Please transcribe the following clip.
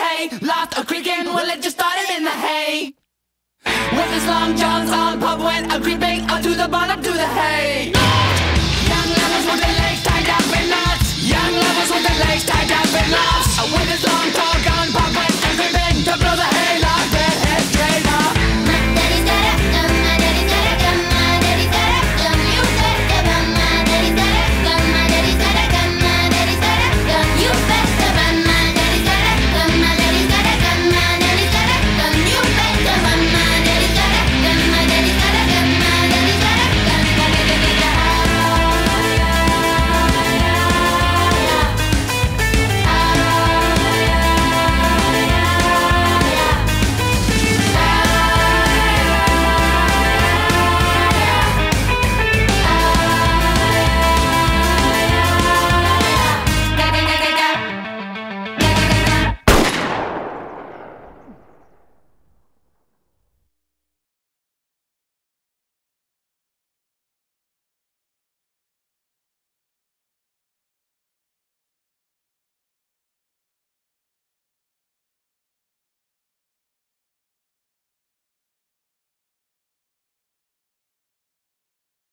hay, lost a creaking, well it just started in the hay. With his long johns on, pub went a creeping up to the bottom.